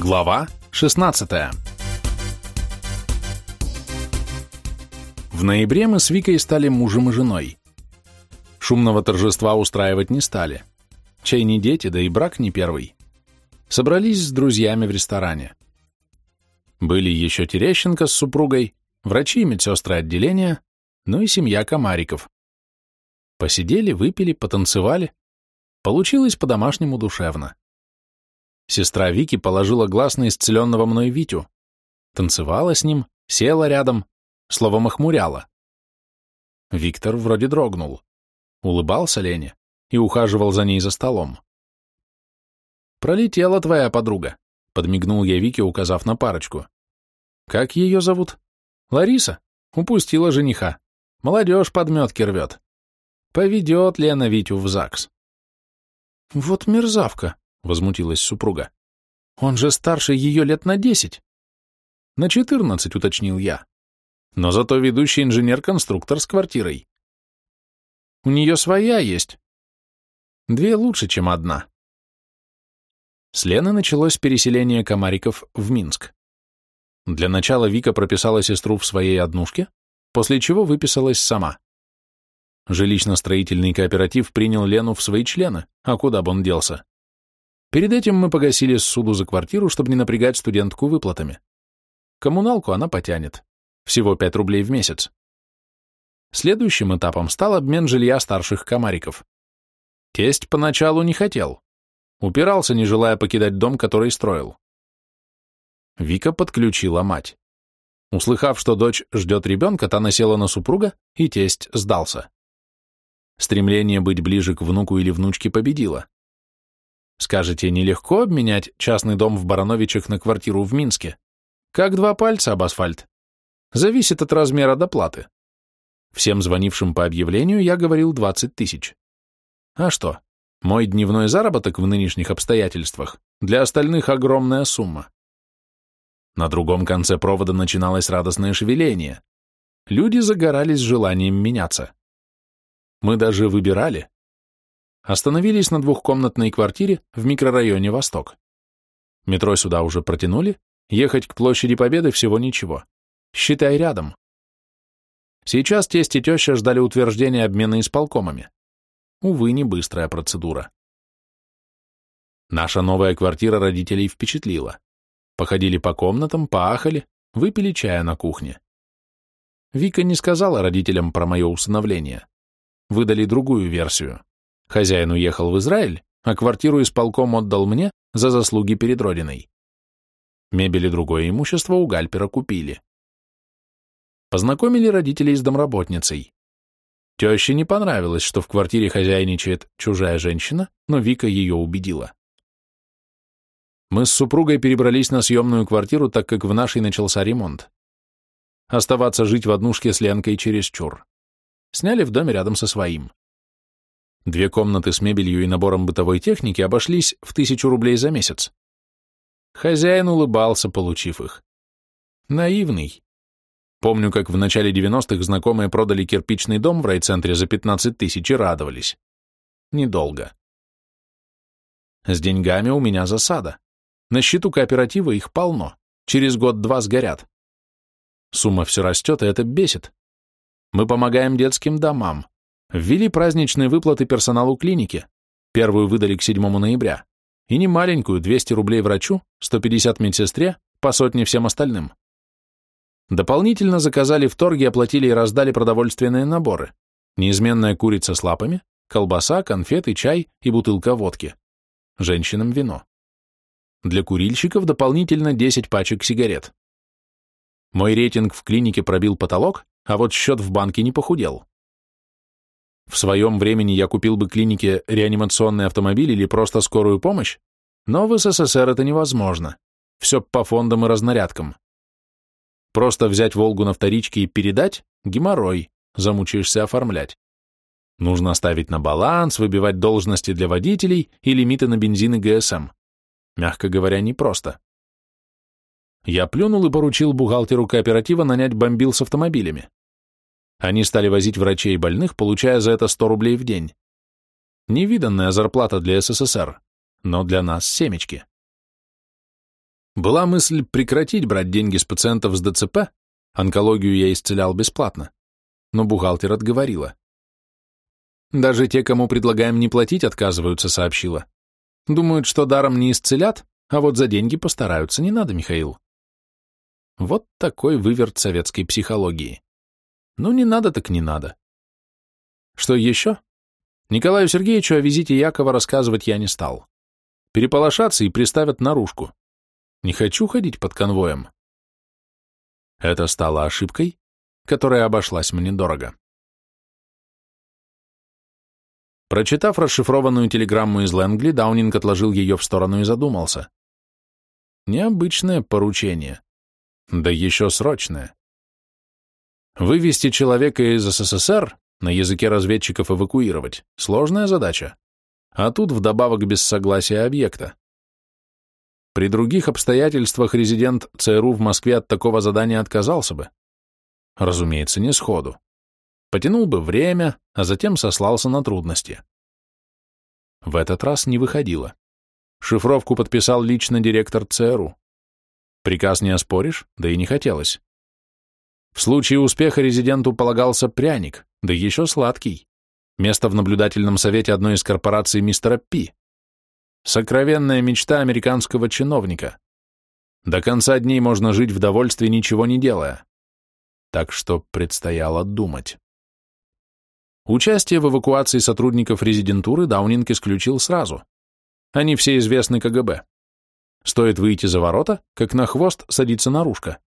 Глава 16 В ноябре мы с Викой стали мужем и женой. Шумного торжества устраивать не стали. Чай не дети, да и брак не первый. Собрались с друзьями в ресторане. Были еще Терещенко с супругой, врачи и медсестры отделения, ну и семья Комариков. Посидели, выпили, потанцевали. Получилось по-домашнему душевно. Сестра Вики положила глаз на исцеленного мной Витю. Танцевала с ним, села рядом, словом охмуряла. Виктор вроде дрогнул. Улыбался Лене и ухаживал за ней за столом. «Пролетела твоя подруга», — подмигнул я Вике, указав на парочку. «Как ее зовут?» «Лариса. Упустила жениха. Молодежь подметки рвет. Поведет Лена Витю в ЗАГС». «Вот мерзавка», — возмутилась супруга. «Он же старше ее лет на десять». «На четырнадцать», — уточнил я. «Но зато ведущий инженер-конструктор с квартирой». «У нее своя есть». «Две лучше, чем одна». С Лены началось переселение комариков в Минск. Для начала Вика прописала сестру в своей однушке, после чего выписалась сама. Жилищно-строительный кооператив принял Лену в свои члены, а куда бы он делся? Перед этим мы погасили суду за квартиру, чтобы не напрягать студентку выплатами. Коммуналку она потянет. Всего 5 рублей в месяц. Следующим этапом стал обмен жилья старших комариков. Тесть поначалу не хотел. Упирался, не желая покидать дом, который строил. Вика подключила мать. Услыхав, что дочь ждет ребенка, та насела на супруга, и тесть сдался. Стремление быть ближе к внуку или внучке победило. Скажете, нелегко обменять частный дом в Барановичах на квартиру в Минске? Как два пальца об асфальт. Зависит от размера доплаты. Всем звонившим по объявлению я говорил 20 тысяч. А что? Мой дневной заработок в нынешних обстоятельствах для остальных огромная сумма. На другом конце провода начиналось радостное шевеление. Люди загорались желанием меняться. Мы даже выбирали, Остановились на двухкомнатной квартире в микрорайоне Восток. Метро сюда уже протянули, ехать к площади Победы всего ничего. Считай рядом. Сейчас тесть и теща ждали утверждения обмена исполкомами. Увы, не быстрая процедура. Наша новая квартира родителей впечатлила. Походили по комнатам, поахали, выпили чая на кухне. Вика не сказала родителям про мое усыновление. Выдали другую версию. Хозяин уехал в Израиль, а квартиру исполком отдал мне за заслуги перед Родиной. Мебель и другое имущество у Гальпера купили. Познакомили родителей с домработницей. Теще не понравилось, что в квартире хозяйничает чужая женщина, но Вика ее убедила. Мы с супругой перебрались на съемную квартиру, так как в нашей начался ремонт. Оставаться жить в однушке с Ленкой чересчур. Сняли в доме рядом со своим. Две комнаты с мебелью и набором бытовой техники обошлись в тысячу рублей за месяц. Хозяин улыбался, получив их. Наивный. Помню, как в начале 90-х знакомые продали кирпичный дом в райцентре за 15 тысяч и радовались. Недолго. С деньгами у меня засада. На счету кооператива их полно. Через год-два сгорят. Сумма все растет, и это бесит. Мы помогаем детским домам. Ввели праздничные выплаты персоналу клиники, первую выдали к 7 ноября, и не маленькую, 200 рублей врачу, 150 медсестре, по сотне всем остальным. Дополнительно заказали в торге, оплатили и раздали продовольственные наборы, неизменная курица с лапами, колбаса, конфеты, чай и бутылка водки. Женщинам вино. Для курильщиков дополнительно 10 пачек сигарет. Мой рейтинг в клинике пробил потолок, а вот счет в банке не похудел. В своем времени я купил бы клинике реанимационный автомобиль или просто скорую помощь, но в СССР это невозможно. Все по фондам и разнарядкам. Просто взять «Волгу» на вторичке и передать – геморрой, замучаешься оформлять. Нужно ставить на баланс, выбивать должности для водителей и лимиты на бензин и ГСМ. Мягко говоря, непросто. Я плюнул и поручил бухгалтеру кооператива нанять бомбил с автомобилями. Они стали возить врачей и больных, получая за это 100 рублей в день. Невиданная зарплата для СССР, но для нас семечки. Была мысль прекратить брать деньги с пациентов с ДЦП, онкологию я исцелял бесплатно, но бухгалтер отговорила. Даже те, кому предлагаем не платить, отказываются, сообщила. Думают, что даром не исцелят, а вот за деньги постараются, не надо, Михаил. Вот такой выверт советской психологии. Ну, не надо так не надо. Что еще? Николаю Сергеевичу о визите Якова рассказывать я не стал. Переполошатся и приставят наружку. Не хочу ходить под конвоем. Это стало ошибкой, которая обошлась мне дорого. Прочитав расшифрованную телеграмму из Лэнгли, Даунинг отложил ее в сторону и задумался. Необычное поручение. Да еще срочное. Вывести человека из СССР, на языке разведчиков эвакуировать, сложная задача. А тут вдобавок без согласия объекта. При других обстоятельствах резидент ЦРУ в Москве от такого задания отказался бы. Разумеется, не сходу. Потянул бы время, а затем сослался на трудности. В этот раз не выходило. Шифровку подписал лично директор ЦРУ. Приказ не оспоришь, да и не хотелось. В случае успеха резиденту полагался пряник, да еще сладкий. Место в наблюдательном совете одной из корпораций мистера Пи. Сокровенная мечта американского чиновника. До конца дней можно жить в довольстве, ничего не делая. Так что предстояло думать. Участие в эвакуации сотрудников резидентуры Даунинг исключил сразу. Они все известны КГБ. Стоит выйти за ворота, как на хвост садится наружка.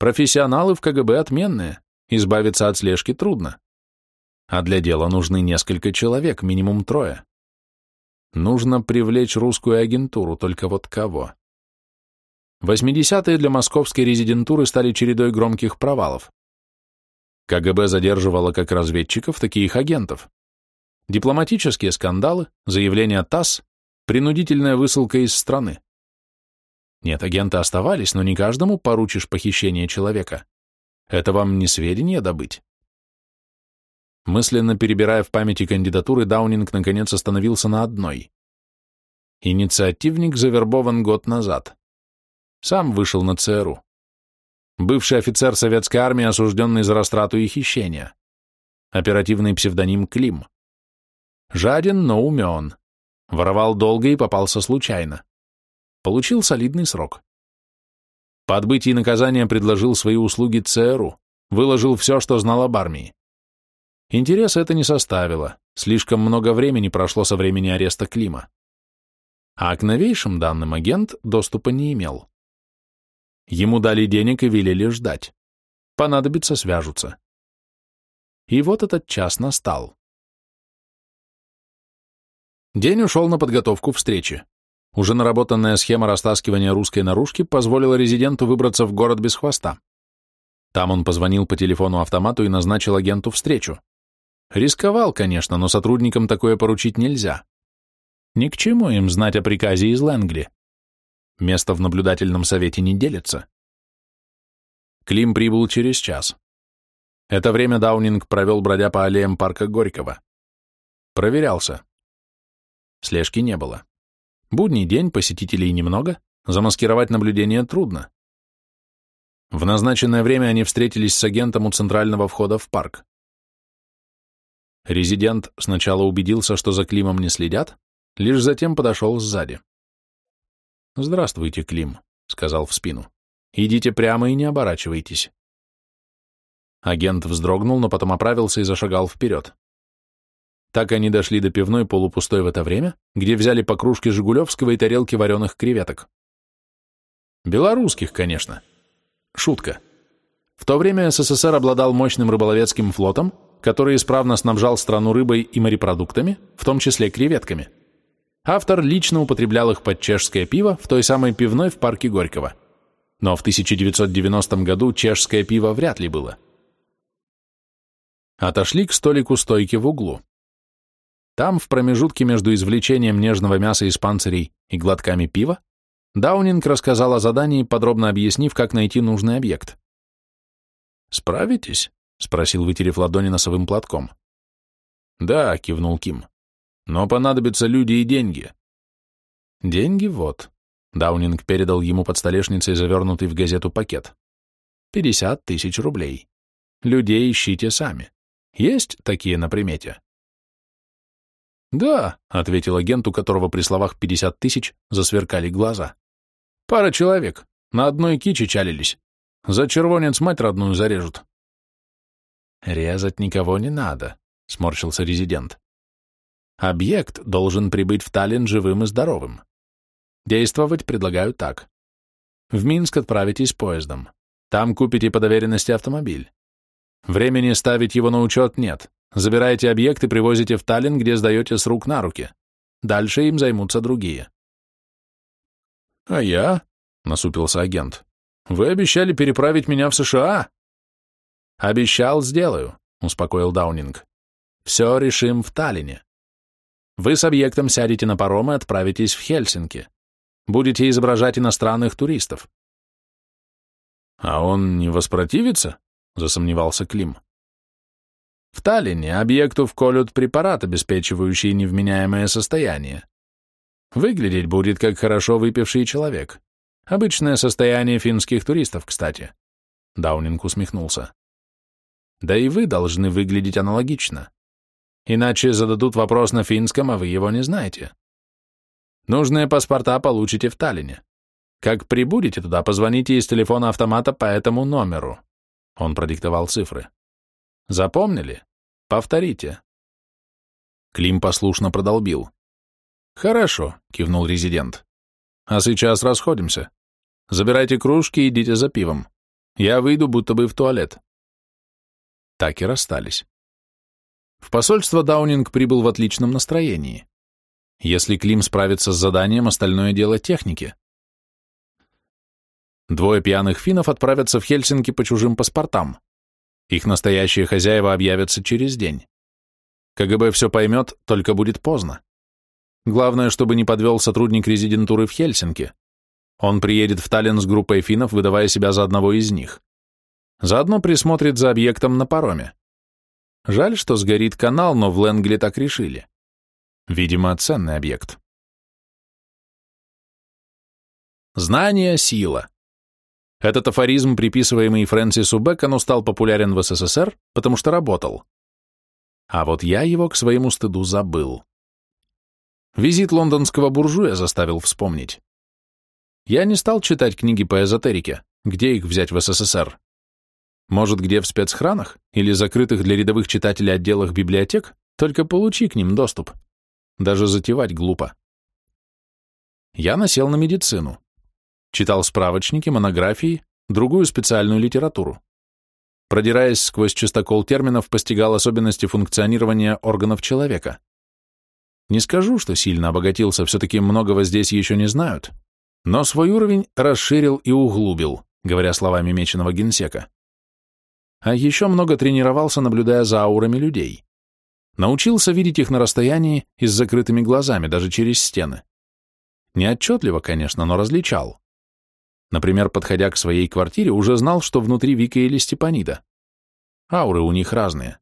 Профессионалы в КГБ отменные, избавиться от слежки трудно. А для дела нужны несколько человек, минимум трое. Нужно привлечь русскую агентуру, только вот кого? 80-е для московской резидентуры стали чередой громких провалов. КГБ задерживало как разведчиков, так и их агентов. Дипломатические скандалы, заявления ТАСС, принудительная высылка из страны. Нет, агенты оставались, но не каждому поручишь похищение человека. Это вам не сведения добыть. Мысленно перебирая в памяти кандидатуры, Даунинг наконец остановился на одной. Инициативник завербован год назад. Сам вышел на ЦРУ. Бывший офицер советской армии, осужденный за растрату и хищение. Оперативный псевдоним Клим. Жаден, но умен. Воровал долго и попался случайно. Получил солидный срок. По отбытии наказания предложил свои услуги ЦРУ, выложил все, что знал об армии. Интереса это не составило, слишком много времени прошло со времени ареста Клима. А к новейшим данным агент доступа не имел. Ему дали денег и велели ждать. Понадобится, свяжутся. И вот этот час настал. День ушел на подготовку встречи. Уже наработанная схема растаскивания русской наружки позволила резиденту выбраться в город без хвоста. Там он позвонил по телефону-автомату и назначил агенту встречу. Рисковал, конечно, но сотрудникам такое поручить нельзя. Ни к чему им знать о приказе из Лэнгли. Место в наблюдательном совете не делится. Клим прибыл через час. Это время Даунинг провел, бродя по аллеям парка Горького. Проверялся. Слежки не было. Будний день, посетителей немного, замаскировать наблюдение трудно. В назначенное время они встретились с агентом у центрального входа в парк. Резидент сначала убедился, что за Климом не следят, лишь затем подошел сзади. «Здравствуйте, Клим», — сказал в спину. «Идите прямо и не оборачивайтесь». Агент вздрогнул, но потом оправился и зашагал вперед. Так они дошли до пивной полупустой в это время, где взяли по кружке жигулевского и тарелки вареных креветок. Белорусских, конечно. Шутка. В то время СССР обладал мощным рыболовецким флотом, который исправно снабжал страну рыбой и морепродуктами, в том числе креветками. Автор лично употреблял их под чешское пиво в той самой пивной в парке Горького. Но в 1990 году чешское пиво вряд ли было. Отошли к столику стойки в углу. Там, в промежутке между извлечением нежного мяса из панцирей и глотками пива, Даунинг рассказал о задании, подробно объяснив, как найти нужный объект. «Справитесь?» — спросил, вытерев ладони носовым платком. «Да», — кивнул Ким. «Но понадобятся люди и деньги». «Деньги вот. Даунинг передал ему под столешницей завернутый в газету пакет. Пятьдесят тысяч рублей. Людей ищите сами. Есть такие на примете? Да, ответил агент, у которого при словах пятьдесят тысяч засверкали глаза. Пара человек. На одной киче чалились. За червонец мать родную зарежут. Резать никого не надо, сморщился резидент. Объект должен прибыть в Таллин живым и здоровым. Действовать предлагаю так. В Минск отправитесь поездом. Там купите по доверенности автомобиль. Времени ставить его на учет нет. Забираете объект и привозите в Таллин, где сдаете с рук на руки. Дальше им займутся другие. «А я?» — насупился агент. «Вы обещали переправить меня в США?» «Обещал, сделаю», — успокоил Даунинг. «Все решим в Таллине. Вы с объектом сядете на паром и отправитесь в Хельсинки. Будете изображать иностранных туристов. А он не воспротивится? Засомневался Клим. В Таллине объекту вколют препарат, обеспечивающий невменяемое состояние. Выглядеть будет как хорошо выпивший человек. Обычное состояние финских туристов, кстати. Даунинг усмехнулся. Да и вы должны выглядеть аналогично. Иначе зададут вопрос на финском, а вы его не знаете. Нужные паспорта получите в Таллине. Как прибудете туда, позвоните из телефона автомата по этому номеру. Он продиктовал цифры. Запомнили? Повторите. Клим послушно продолбил. Хорошо, кивнул резидент. А сейчас расходимся. Забирайте кружки и идите за пивом. Я выйду, будто бы в туалет. Так и расстались. В посольство Даунинг прибыл в отличном настроении. Если Клим справится с заданием, остальное дело техники. Двое пьяных финнов отправятся в Хельсинки по чужим паспортам. Их настоящие хозяева объявятся через день. КГБ все поймет, только будет поздно. Главное, чтобы не подвел сотрудник резидентуры в Хельсинки. Он приедет в Таллин с группой финнов, выдавая себя за одного из них. Заодно присмотрит за объектом на пароме. Жаль, что сгорит канал, но в Ленгли так решили. Видимо, ценный объект. Знание – сила. Этот афоризм, приписываемый Фрэнсису Бэкону, стал популярен в СССР, потому что работал. А вот я его к своему стыду забыл. Визит лондонского буржуя заставил вспомнить. Я не стал читать книги по эзотерике, где их взять в СССР. Может, где в спецхранах или закрытых для рядовых читателей отделах библиотек, только получи к ним доступ. Даже затевать глупо. Я насел на медицину. Читал справочники, монографии, другую специальную литературу. Продираясь сквозь чистокол терминов, постигал особенности функционирования органов человека. Не скажу, что сильно обогатился, все-таки многого здесь еще не знают, но свой уровень расширил и углубил, говоря словами меченого генсека. А еще много тренировался, наблюдая за аурами людей. Научился видеть их на расстоянии и с закрытыми глазами, даже через стены. Не отчетливо, конечно, но различал. Например, подходя к своей квартире, уже знал, что внутри Вика или Степанида. Ауры у них разные.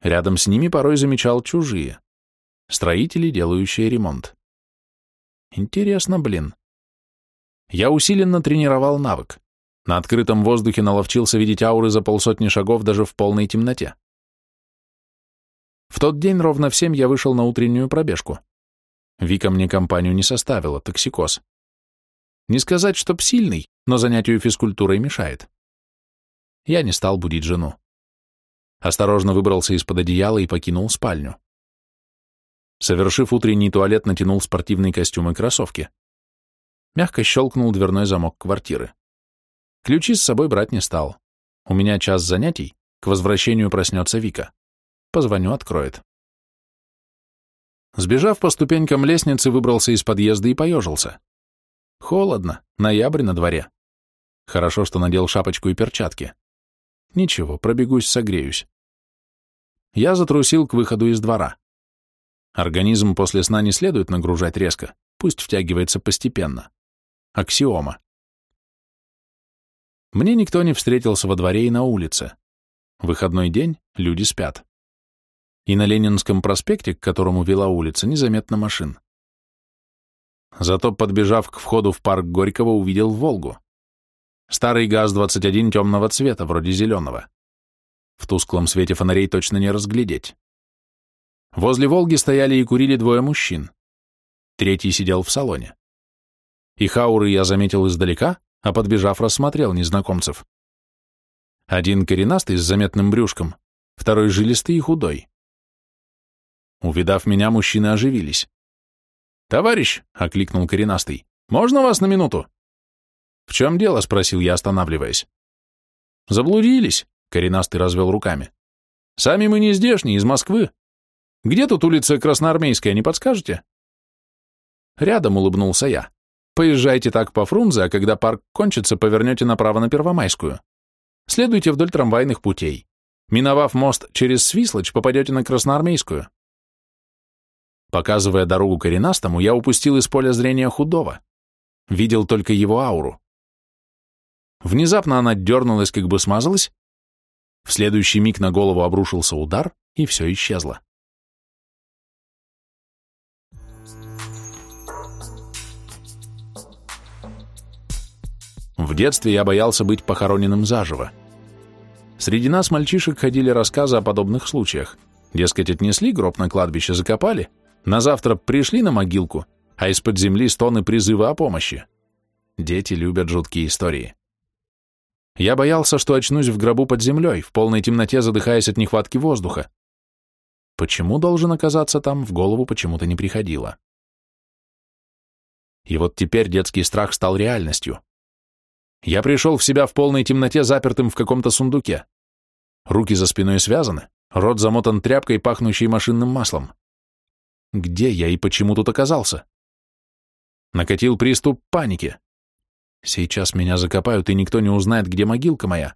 Рядом с ними порой замечал чужие. Строители, делающие ремонт. Интересно, блин. Я усиленно тренировал навык. На открытом воздухе наловчился видеть ауры за полсотни шагов даже в полной темноте. В тот день ровно в семь я вышел на утреннюю пробежку. Вика мне компанию не составила, токсикоз. Не сказать, чтоб сильный, но занятию физкультурой мешает. Я не стал будить жену. Осторожно выбрался из-под одеяла и покинул спальню. Совершив утренний туалет, натянул спортивный костюм и кроссовки. Мягко щелкнул дверной замок квартиры. Ключи с собой брать не стал. У меня час занятий, к возвращению проснется Вика. Позвоню, откроет. Сбежав по ступенькам лестницы, выбрался из подъезда и поежился. Холодно, ноябрь на дворе. Хорошо, что надел шапочку и перчатки. Ничего, пробегусь, согреюсь. Я затрусил к выходу из двора. Организм после сна не следует нагружать резко, пусть втягивается постепенно. Аксиома. Мне никто не встретился во дворе и на улице. Выходной день, люди спят и на Ленинском проспекте, к которому вела улица, незаметно машин. Зато, подбежав к входу в парк Горького, увидел «Волгу». Старый ГАЗ-21 темного цвета, вроде зеленого. В тусклом свете фонарей точно не разглядеть. Возле «Волги» стояли и курили двое мужчин. Третий сидел в салоне. Их ауры я заметил издалека, а подбежав, рассмотрел незнакомцев. Один коренастый с заметным брюшком, второй жилистый и худой. Увидав меня, мужчины оживились. «Товарищ!» — окликнул коренастый. «Можно вас на минуту?» «В чем дело?» — спросил я, останавливаясь. «Заблудились», — коренастый развел руками. «Сами мы не здешние, из Москвы. Где тут улица Красноармейская, не подскажете?» Рядом улыбнулся я. «Поезжайте так по Фрунзе, а когда парк кончится, повернете направо на Первомайскую. Следуйте вдоль трамвайных путей. Миновав мост через Свислочь, попадете на Красноармейскую. Показывая дорогу коренастому, я упустил из поля зрения худого. Видел только его ауру. Внезапно она дернулась, как бы смазалась. В следующий миг на голову обрушился удар, и все исчезло. В детстве я боялся быть похороненным заживо. Среди нас мальчишек ходили рассказы о подобных случаях. Дескать, отнесли гроб на кладбище, закопали, на завтра пришли на могилку, а из-под земли стоны призыва о помощи. Дети любят жуткие истории. Я боялся, что очнусь в гробу под землей, в полной темноте задыхаясь от нехватки воздуха. Почему должен оказаться там, в голову почему-то не приходило. И вот теперь детский страх стал реальностью. Я пришел в себя в полной темноте, запертым в каком-то сундуке. Руки за спиной связаны, рот замотан тряпкой, пахнущей машинным маслом. Где я и почему тут оказался? Накатил приступ паники. Сейчас меня закопают, и никто не узнает, где могилка моя.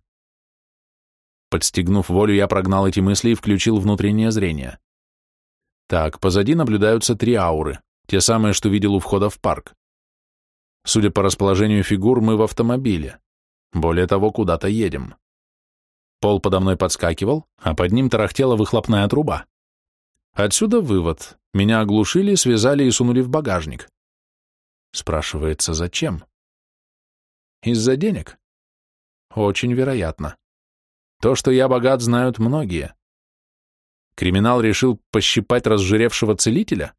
Подстегнув волю, я прогнал эти мысли и включил внутреннее зрение. Так, позади наблюдаются три ауры, те самые, что видел у входа в парк. Судя по расположению фигур, мы в автомобиле. Более того, куда-то едем. Пол подо мной подскакивал, а под ним тарахтела выхлопная труба. Отсюда вывод. Меня оглушили, связали и сунули в багажник. Спрашивается, зачем? Из-за денег? Очень вероятно. То, что я богат, знают многие. Криминал решил пощипать разжиревшего целителя?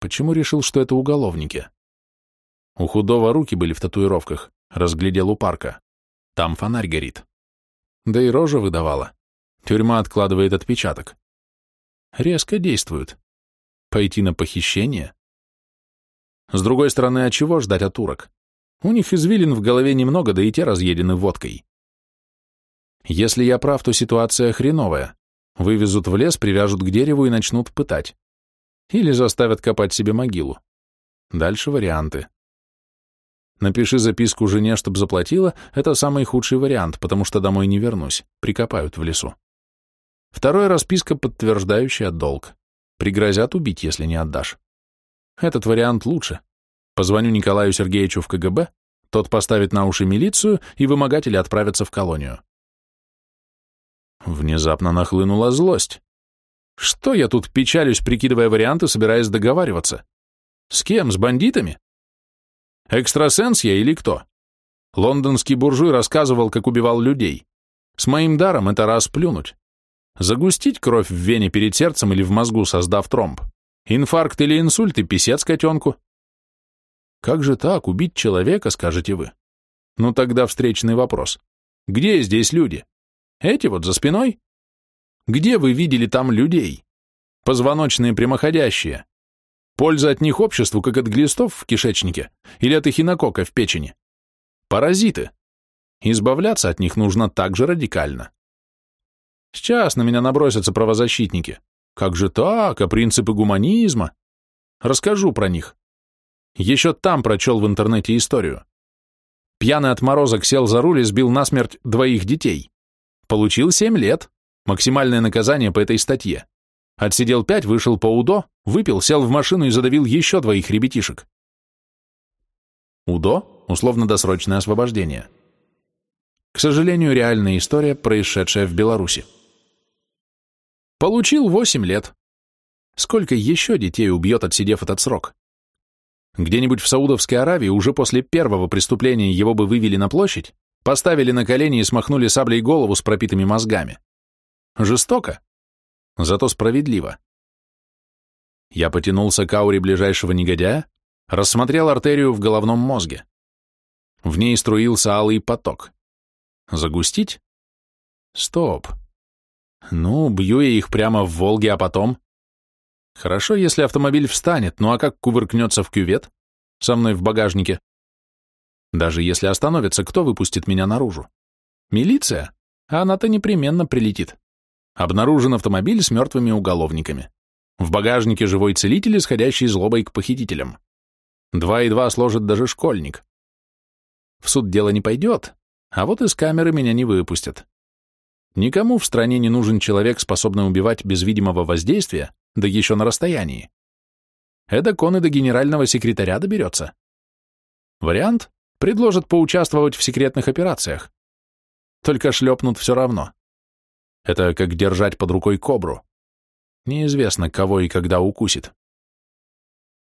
Почему решил, что это уголовники? У худого руки были в татуировках, разглядел у парка. Там фонарь горит. Да и рожа выдавала. Тюрьма откладывает отпечаток. Резко действуют. Пойти на похищение? С другой стороны, от чего ждать от турок? У них извилин в голове немного, да и те разъедены водкой. Если я прав, то ситуация хреновая. Вывезут в лес, привяжут к дереву и начнут пытать. Или заставят копать себе могилу. Дальше варианты. Напиши записку жене, чтоб заплатила, это самый худший вариант, потому что домой не вернусь, прикопают в лесу. Второе — расписка, подтверждающая долг. Пригрозят убить, если не отдашь. Этот вариант лучше. Позвоню Николаю Сергеевичу в КГБ, тот поставит на уши милицию, и вымогатели отправятся в колонию. Внезапно нахлынула злость. Что я тут печалюсь, прикидывая варианты, собираясь договариваться? С кем? С бандитами? Экстрасенс я или кто? Лондонский буржуй рассказывал, как убивал людей. С моим даром это раз плюнуть. Загустить кровь в вене перед сердцем или в мозгу, создав тромб. Инфаркт или инсульт и писец котенку. Как же так, убить человека, скажете вы? Ну тогда встречный вопрос. Где здесь люди? Эти вот за спиной? Где вы видели там людей? Позвоночные прямоходящие. Польза от них обществу, как от глистов в кишечнике или от эхинокока в печени. Паразиты. Избавляться от них нужно так же радикально. Сейчас на меня набросятся правозащитники. Как же так, а принципы гуманизма? Расскажу про них. Еще там прочел в интернете историю. Пьяный отморозок сел за руль и сбил насмерть двоих детей. Получил семь лет. Максимальное наказание по этой статье. Отсидел пять, вышел по УДО, выпил, сел в машину и задавил еще двоих ребятишек. УДО – условно-досрочное освобождение. К сожалению, реальная история, происшедшая в Беларуси. Получил 8 лет. Сколько еще детей убьет, отсидев этот срок? Где-нибудь в Саудовской Аравии уже после первого преступления его бы вывели на площадь, поставили на колени и смахнули саблей голову с пропитыми мозгами. Жестоко, зато справедливо. Я потянулся к ауре ближайшего негодяя, рассмотрел артерию в головном мозге. В ней струился алый поток. Загустить? Стоп. Ну, бью я их прямо в Волге, а потом... Хорошо, если автомобиль встанет, ну а как кувыркнется в кювет? Со мной в багажнике. Даже если остановится, кто выпустит меня наружу? Милиция? А она-то непременно прилетит. Обнаружен автомобиль с мертвыми уголовниками. В багажнике живой целитель, исходящий злобой к похитителям. Два и два сложит даже школьник. В суд дело не пойдет, а вот из камеры меня не выпустят. Никому в стране не нужен человек, способный убивать без видимого воздействия, да еще на расстоянии. Эдак он и до генерального секретаря доберется. Вариант — предложат поучаствовать в секретных операциях. Только шлепнут все равно. Это как держать под рукой кобру. Неизвестно, кого и когда укусит.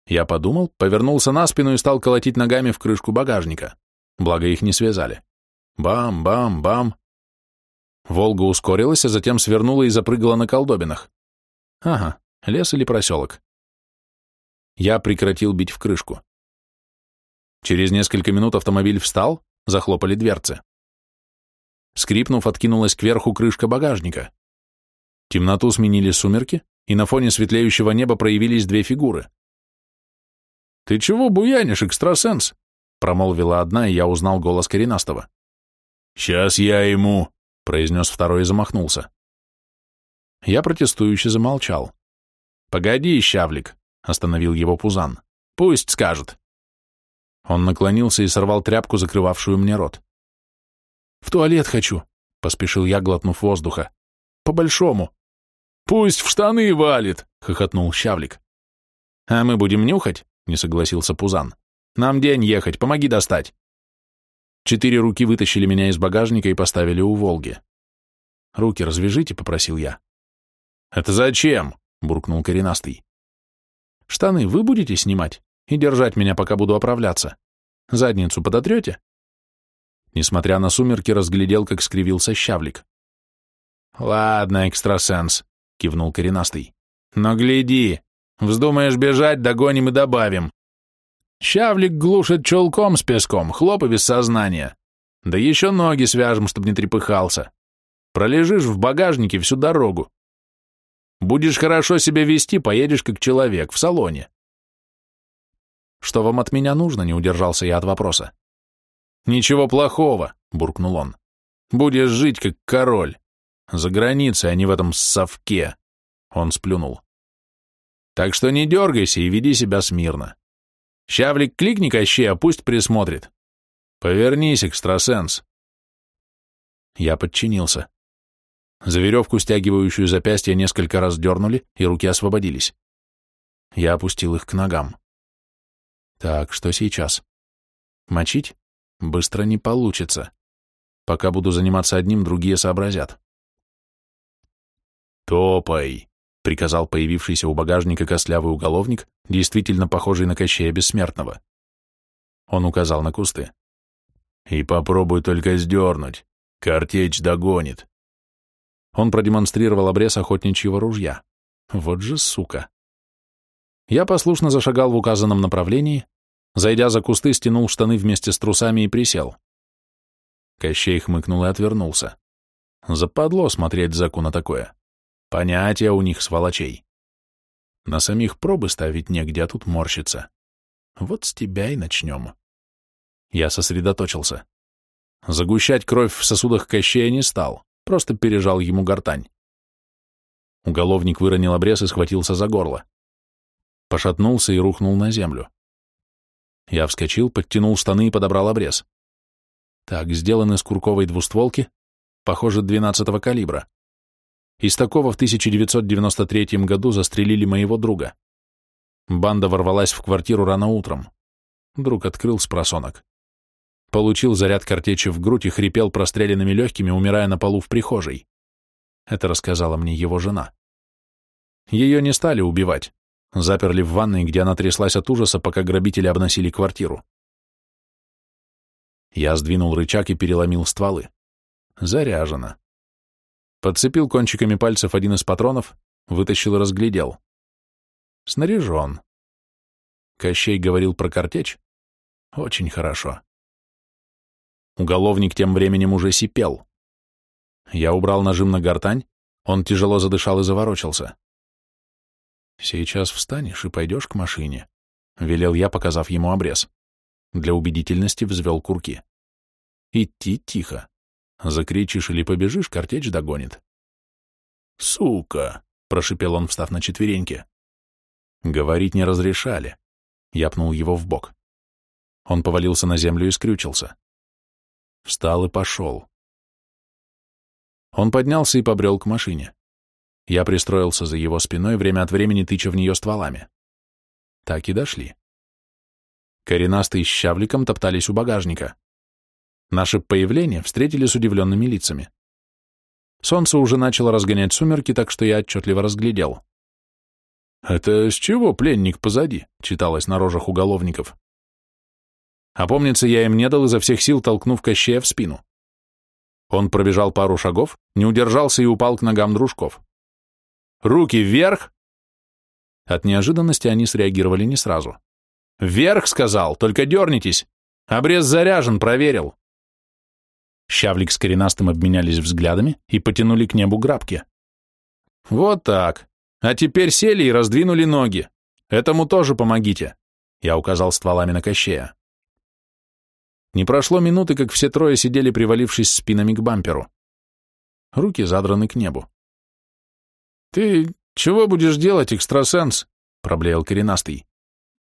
Я подумал, повернулся на спину и стал колотить ногами в крышку багажника. Благо их не связали. Бам-бам-бам. Волга ускорилась, а затем свернула и запрыгала на колдобинах. Ага, лес или проселок. Я прекратил бить в крышку. Через несколько минут автомобиль встал, захлопали дверцы. Скрипнув, откинулась кверху крышка багажника. Темноту сменили сумерки, и на фоне светлеющего неба проявились две фигуры. «Ты чего буянишь, экстрасенс?» — промолвила одна, и я узнал голос коренастого. «Сейчас я ему», — произнес второй и замахнулся. Я протестующе замолчал. «Погоди, щавлик», — остановил его Пузан. «Пусть скажет». Он наклонился и сорвал тряпку, закрывавшую мне рот. «В туалет хочу», — поспешил я, глотнув воздуха. «По-большому». «Пусть в штаны валит», — хохотнул щавлик. «А мы будем нюхать?» — не согласился Пузан. «Нам день ехать, помоги достать». Четыре руки вытащили меня из багажника и поставили у Волги. «Руки развяжите», — попросил я. «Это зачем?» — буркнул коренастый. «Штаны вы будете снимать и держать меня, пока буду оправляться? Задницу подотрете?» Несмотря на сумерки, разглядел, как скривился щавлик. «Ладно, экстрасенс», — кивнул коренастый. «Но гляди, вздумаешь бежать, догоним и добавим. Щавлик глушит челком с песком, хлоп и без сознания. Да еще ноги свяжем, чтобы не трепыхался. Пролежишь в багажнике всю дорогу. Будешь хорошо себя вести, поедешь как человек, в салоне. Что вам от меня нужно, не удержался я от вопроса. Ничего плохого, буркнул он. Будешь жить как король. За границей, а не в этом совке. Он сплюнул. Так что не дергайся и веди себя смирно. Щавлик кликни Кощей, а пусть присмотрит. Повернись, экстрасенс. Я подчинился. За веревку, стягивающую запястье, несколько раз дернули, и руки освободились. Я опустил их к ногам. Так, что сейчас? Мочить? Быстро не получится. Пока буду заниматься одним, другие сообразят. «Топай!» — приказал появившийся у багажника костлявый уголовник, действительно похожий на Кощея Бессмертного. Он указал на кусты. «И попробуй только сдернуть. Картечь догонит. Он продемонстрировал обрез охотничьего ружья. Вот же сука. Я послушно зашагал в указанном направлении, зайдя за кусты, стянул штаны вместе с трусами и присел. Кощей хмыкнул и отвернулся. Западло смотреть заку на такое. Понятия у них, сволочей. На самих пробы ставить негде, а тут морщится. Вот с тебя и начнем. Я сосредоточился. Загущать кровь в сосудах Кощея не стал просто пережал ему гортань. Уголовник выронил обрез и схватился за горло. Пошатнулся и рухнул на землю. Я вскочил, подтянул штаны и подобрал обрез. Так, сделан из курковой двустволки, похоже, 12-го калибра. Из такого в 1993 году застрелили моего друга. Банда ворвалась в квартиру рано утром. Друг открыл с просонок получил заряд картечи в грудь и хрипел простреленными легкими, умирая на полу в прихожей. Это рассказала мне его жена. Ее не стали убивать. Заперли в ванной, где она тряслась от ужаса, пока грабители обносили квартиру. Я сдвинул рычаг и переломил стволы. Заряжено. Подцепил кончиками пальцев один из патронов, вытащил и разглядел. Снаряжен. Кощей говорил про картечь? Очень хорошо. Уголовник тем временем уже сипел. Я убрал нажим на гортань, он тяжело задышал и заворочился. «Сейчас встанешь и пойдешь к машине», — велел я, показав ему обрез. Для убедительности взвел курки. «Идти тихо. Закричишь или побежишь, картечь догонит». «Сука!» — прошипел он, встав на четвереньки. Говорить не разрешали. Я пнул его в бок. Он повалился на землю и скрючился. Встал и пошел. Он поднялся и побрел к машине. Я пристроился за его спиной, время от времени тыча в нее стволами. Так и дошли. Коренастые с щавликом топтались у багажника. Наше появление встретили с удивленными лицами. Солнце уже начало разгонять сумерки, так что я отчетливо разглядел. «Это с чего пленник позади?» — читалось на рожах уголовников. Помнится, я им не дал изо всех сил, толкнув Кощея в спину. Он пробежал пару шагов, не удержался и упал к ногам дружков. «Руки вверх!» От неожиданности они среагировали не сразу. «Вверх!» — сказал, «только дернитесь! Обрез заряжен, проверил!» Щавлик с коренастым обменялись взглядами и потянули к небу грабки. «Вот так!» А теперь сели и раздвинули ноги. Этому тоже помогите. Я указал стволами на Кощея. Не прошло минуты, как все трое сидели, привалившись спинами к бамперу. Руки задраны к небу. «Ты чего будешь делать, экстрасенс?» — проблеял коренастый.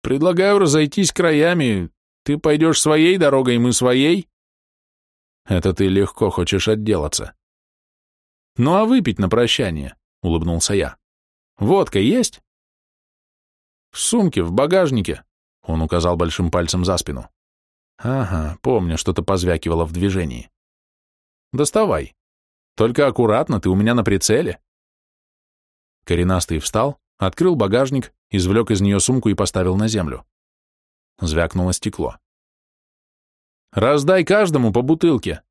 «Предлагаю разойтись краями. Ты пойдешь своей дорогой, мы своей?» «Это ты легко хочешь отделаться». «Ну а выпить на прощание?» — улыбнулся я. Водка есть? В сумке, в багажнике. Он указал большим пальцем за спину. Ага, помню, что-то позвякивало в движении. Доставай. Только аккуратно, ты у меня на прицеле. Коренастый встал, открыл багажник, извлек из нее сумку и поставил на землю. Звякнуло стекло. «Раздай каждому по бутылке!»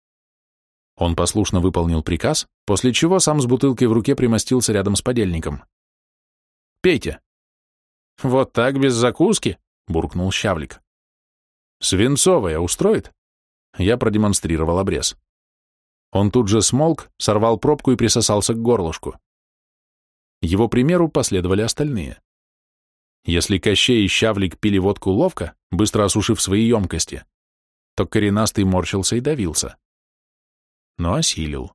Он послушно выполнил приказ, после чего сам с бутылкой в руке примостился рядом с подельником. Пейте. Вот так, без закуски? Буркнул Щавлик. Свинцовая устроит? Я продемонстрировал обрез. Он тут же смолк, сорвал пробку и присосался к горлышку. Его примеру последовали остальные. Если Кощей и Щавлик пили водку ловко, быстро осушив свои емкости, то коренастый морщился и давился. Но осилил.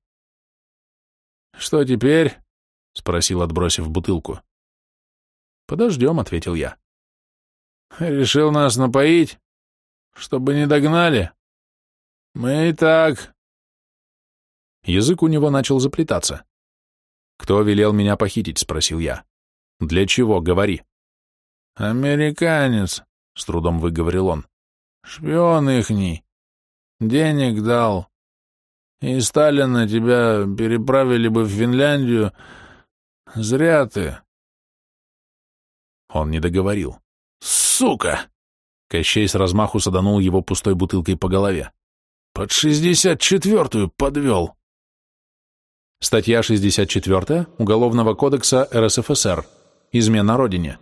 «Что теперь?» — спросил, отбросив бутылку. «Подождем», — ответил я. «Решил нас напоить, чтобы не догнали? Мы и так...» Язык у него начал заплетаться. «Кто велел меня похитить?» — спросил я. «Для чего? Говори». «Американец», — с трудом выговорил он. «Шпион ихний. Денег дал. И Сталина тебя переправили бы в Финляндию. Зря ты. Он не договорил. «Сука!» Кощей с размаху саданул его пустой бутылкой по голове. «Под шестьдесят четвертую подвел!» Статья 64 Уголовного кодекса РСФСР «Измена Родине»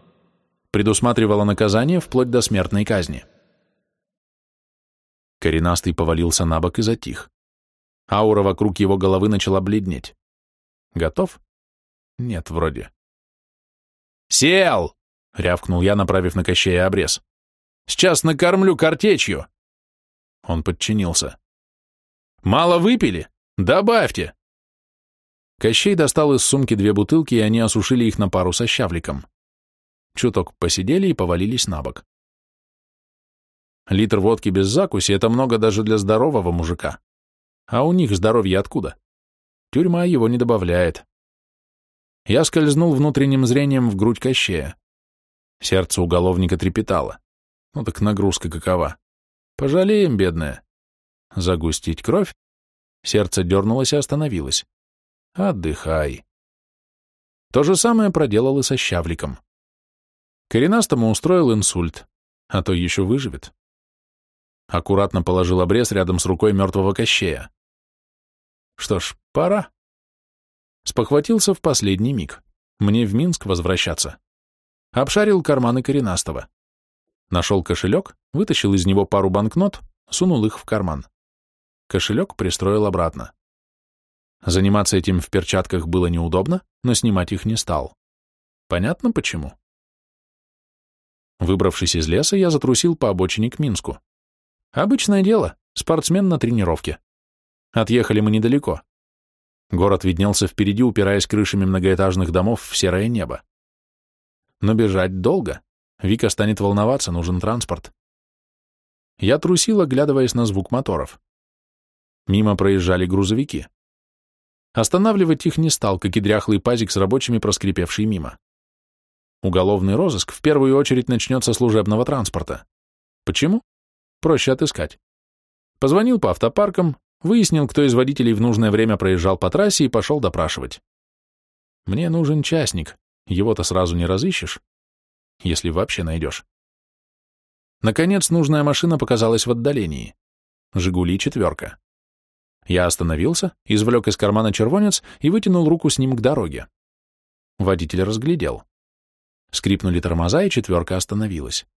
предусматривала наказание вплоть до смертной казни. Коренастый повалился на бок и затих. Аура вокруг его головы начала бледнеть. Готов? Нет, вроде. «Сел!» — рявкнул я, направив на Кощея обрез. «Сейчас накормлю картечью!» Он подчинился. «Мало выпили? Добавьте!» Кощей достал из сумки две бутылки, и они осушили их на пару со щавликом. Чуток посидели и повалились на бок. Литр водки без закуси — это много даже для здорового мужика. А у них здоровье откуда? Тюрьма его не добавляет. Я скользнул внутренним зрением в грудь Кощея. Сердце уголовника трепетало. Ну так нагрузка какова. Пожалеем, бедная. Загустить кровь? Сердце дернулось и остановилось. Отдыхай. То же самое проделал и со щавликом. Коренастому устроил инсульт, а то еще выживет. Аккуратно положил обрез рядом с рукой мертвого кощея. Что ж, пора. Спохватился в последний миг. Мне в Минск возвращаться. Обшарил карманы коренастого. Нашел кошелек, вытащил из него пару банкнот, сунул их в карман. Кошелек пристроил обратно. Заниматься этим в перчатках было неудобно, но снимать их не стал. Понятно почему? Выбравшись из леса, я затрусил по обочине к Минску. Обычное дело, спортсмен на тренировке. Отъехали мы недалеко. Город виднелся впереди, упираясь крышами многоэтажных домов в серое небо. Но бежать долго. Вика станет волноваться, нужен транспорт. Я трусил, оглядываясь на звук моторов. Мимо проезжали грузовики. Останавливать их не стал, как и дряхлый пазик с рабочими, проскрипевший мимо. Уголовный розыск в первую очередь начнется служебного транспорта. Почему? Проще отыскать. Позвонил по автопаркам, выяснил, кто из водителей в нужное время проезжал по трассе и пошел допрашивать. Мне нужен частник, его-то сразу не разыщешь, если вообще найдешь. Наконец, нужная машина показалась в отдалении. «Жигули» четверка. Я остановился, извлек из кармана червонец и вытянул руку с ним к дороге. Водитель разглядел. Скрипнули тормоза, и четверка остановилась.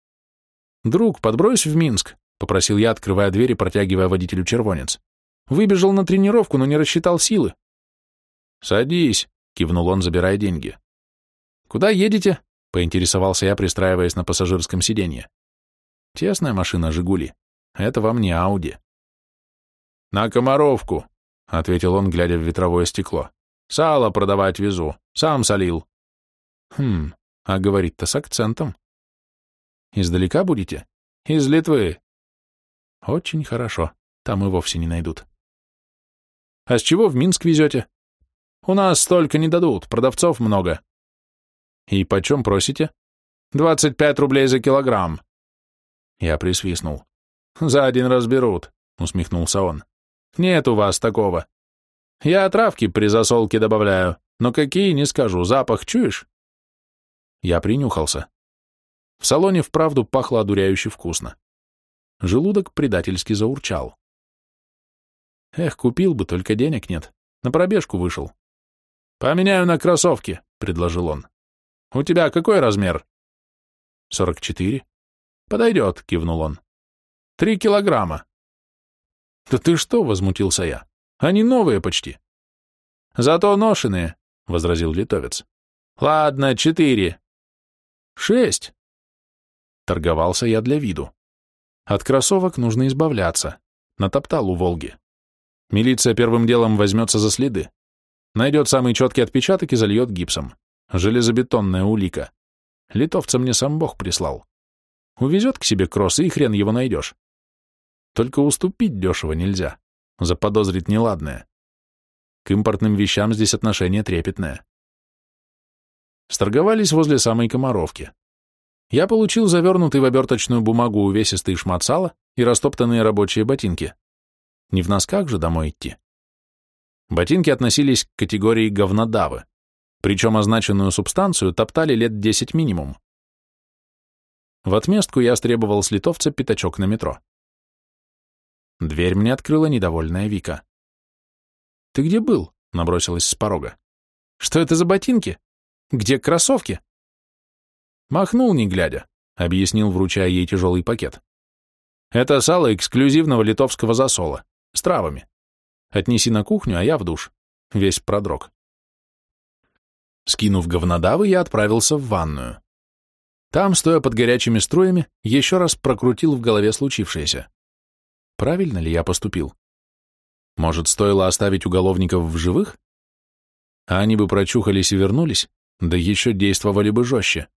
«Друг, подбрось в Минск», — попросил я, открывая дверь и протягивая водителю червонец. «Выбежал на тренировку, но не рассчитал силы». «Садись», — кивнул он, забирая деньги. «Куда едете?» — поинтересовался я, пристраиваясь на пассажирском сиденье. «Тесная машина «Жигули». Это вам не Ауди». «На Комаровку», — ответил он, глядя в ветровое стекло. «Сало продавать везу. Сам солил». «Хм, а говорит-то с акцентом». «Издалека будете?» «Из Литвы». «Очень хорошо. Там и вовсе не найдут». «А с чего в Минск везете?» «У нас столько не дадут, продавцов много». «И почем просите?» «Двадцать пять рублей за килограмм». Я присвистнул. «За один раз берут», — усмехнулся он. Нет у вас такого. Я травки при засолке добавляю, но какие, не скажу. Запах чуешь? Я принюхался. В салоне вправду пахло одуряюще вкусно. Желудок предательски заурчал. Эх, купил бы, только денег нет. На пробежку вышел. «Поменяю на кроссовки», — предложил он. «У тебя какой размер?» «Сорок четыре». «Подойдет», — кивнул он. «Три килограмма». «Да ты что?» — возмутился я. «Они новые почти». «Зато ношеные», — возразил литовец. «Ладно, четыре». «Шесть». Торговался я для виду. От кроссовок нужно избавляться. Натоптал у Волги. Милиция первым делом возьмется за следы. Найдет самый четкий отпечаток и зальет гипсом. Железобетонная улика. Литовца мне сам Бог прислал. Увезет к себе кросс, и хрен его найдешь. Только уступить дешево нельзя. Заподозрит неладное. К импортным вещам здесь отношение трепетное. Сторговались возле самой Комаровки. Я получил завернутый в оберточную бумагу увесистый шмат сала и растоптанные рабочие ботинки. Не в носках же домой идти. Ботинки относились к категории говнодавы, причем означенную субстанцию топтали лет 10 минимум. В отместку я стребовал с литовца пятачок на метро. Дверь мне открыла недовольная Вика. «Ты где был?» — набросилась с порога. «Что это за ботинки? Где кроссовки?» Махнул, не глядя, — объяснил, вручая ей тяжелый пакет. «Это сало эксклюзивного литовского засола, с травами. Отнеси на кухню, а я в душ. Весь продрог». Скинув говнодавы, я отправился в ванную. Там, стоя под горячими струями, еще раз прокрутил в голове случившееся. Правильно ли я поступил? Может, стоило оставить уголовников в живых? А они бы прочухались и вернулись, да еще действовали бы жестче.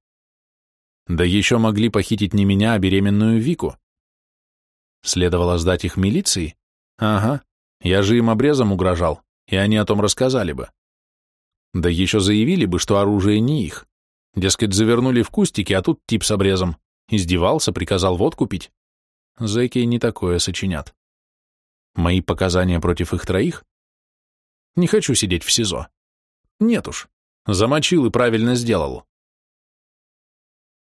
Да еще могли похитить не меня, а беременную Вику. Следовало сдать их милиции? Ага, я же им обрезом угрожал, и они о том рассказали бы. Да еще заявили бы, что оружие не их. Дескать, завернули в кустики, а тут тип с обрезом. Издевался, приказал водку пить. Зэки не такое сочинят. Мои показания против их троих? Не хочу сидеть в СИЗО. Нет уж. Замочил и правильно сделал.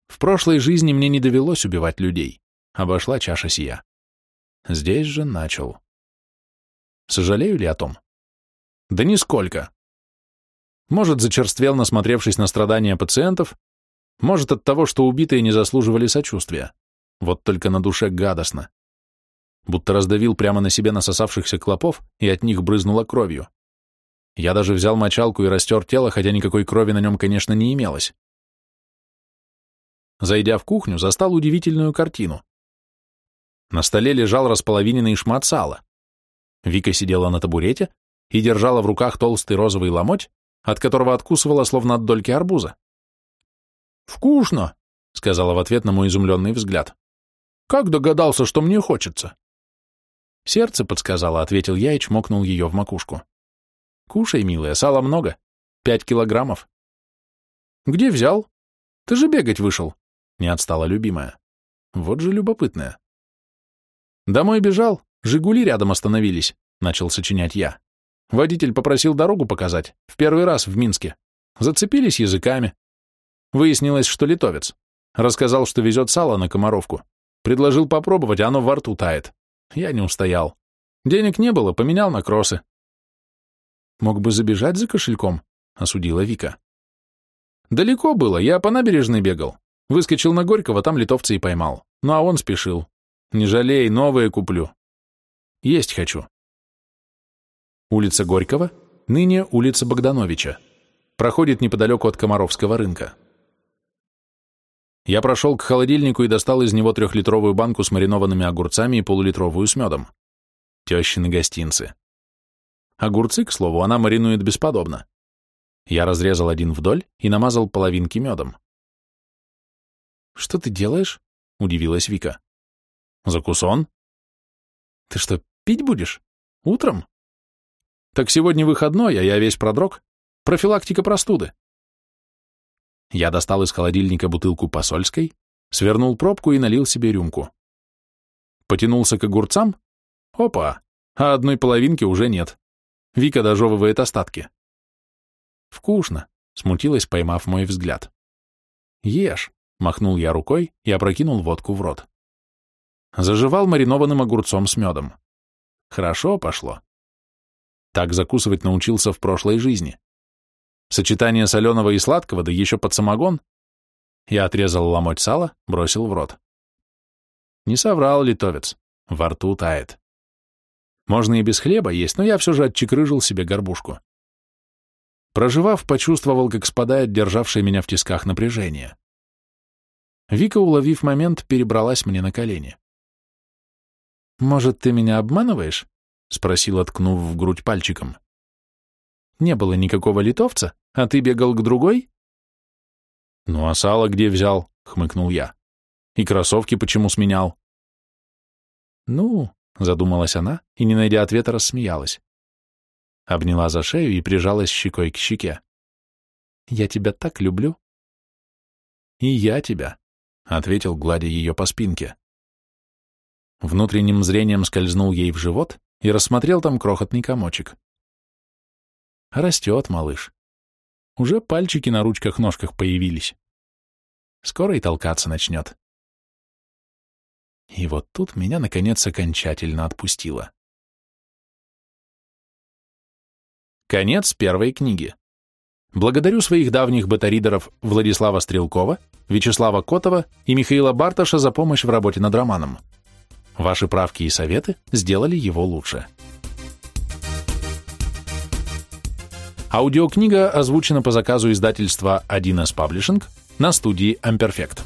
В прошлой жизни мне не довелось убивать людей. Обошла чаша сия. Здесь же начал. Сожалею ли о том? Да нисколько. Может, зачерствел, насмотревшись на страдания пациентов, может, от того, что убитые не заслуживали сочувствия. Вот только на душе гадостно. Будто раздавил прямо на себе насосавшихся клопов, и от них брызнуло кровью. Я даже взял мочалку и растер тело, хотя никакой крови на нем, конечно, не имелось. Зайдя в кухню, застал удивительную картину. На столе лежал располовиненный шмат сала. Вика сидела на табурете и держала в руках толстый розовый ломоть, от которого откусывала словно от дольки арбуза. «Вкусно!» — сказала в ответ на мой изумленный взгляд. «Как догадался, что мне хочется?» «Сердце подсказало», — ответил я и чмокнул ее в макушку. «Кушай, милая, сала много. Пять килограммов». «Где взял? Ты же бегать вышел», — не отстала любимая. «Вот же любопытная». «Домой бежал, «Жигули» рядом остановились», — начал сочинять я. Водитель попросил дорогу показать, в первый раз в Минске. Зацепились языками. Выяснилось, что литовец. Рассказал, что везет сало на Комаровку. Предложил попробовать, оно во рту тает. Я не устоял. Денег не было, поменял на кроссы. Мог бы забежать за кошельком, осудила Вика. Далеко было, я по набережной бегал. Выскочил на Горького, там литовца и поймал. Ну а он спешил. Не жалей, новые куплю. Есть хочу. Улица Горького, ныне улица Богдановича. Проходит неподалеку от Комаровского рынка. Я прошел к холодильнику и достал из него трехлитровую банку с маринованными огурцами и полулитровую с медом. Тещины гостинцы. Огурцы, к слову, она маринует бесподобно. Я разрезал один вдоль и намазал половинки медом. «Что ты делаешь?» — удивилась Вика. «Закусон?» «Ты что, пить будешь? Утром?» «Так сегодня выходной, а я весь продрог. Профилактика простуды». Я достал из холодильника бутылку посольской, свернул пробку и налил себе рюмку. Потянулся к огурцам. Опа, а одной половинки уже нет. Вика дожевывает остатки. «Вкусно», — смутилась, поймав мой взгляд. «Ешь», — махнул я рукой и опрокинул водку в рот. Заживал маринованным огурцом с медом. Хорошо пошло. Так закусывать научился в прошлой жизни. Сочетание соленого и сладкого, да еще под самогон. Я отрезал ломоть сала, бросил в рот. Не соврал литовец, во рту тает. Можно и без хлеба есть, но я все же отчекрыжил себе горбушку. Проживав, почувствовал, как спадает державшее меня в тисках напряжение. Вика, уловив момент, перебралась мне на колени. «Может, ты меня обманываешь?» — спросил, откнув в грудь пальчиком. Не было никакого литовца, а ты бегал к другой? Ну а сало где взял? Хмыкнул я. И кроссовки почему сменял? Ну, задумалась она и, не найдя ответа, рассмеялась. Обняла за шею и прижалась щекой к щеке. Я тебя так люблю. И я тебя, ответил, гладя ее по спинке. Внутренним зрением скользнул ей в живот и рассмотрел там крохотный комочек. Растет малыш. Уже пальчики на ручках-ножках появились. Скоро и толкаться начнет. И вот тут меня, наконец, окончательно отпустило. Конец первой книги. Благодарю своих давних батаридеров Владислава Стрелкова, Вячеслава Котова и Михаила Барташа за помощь в работе над романом. Ваши правки и советы сделали его лучше. Аудиокнига озвучена по заказу издательства 1С Publishing на студии Amperfect.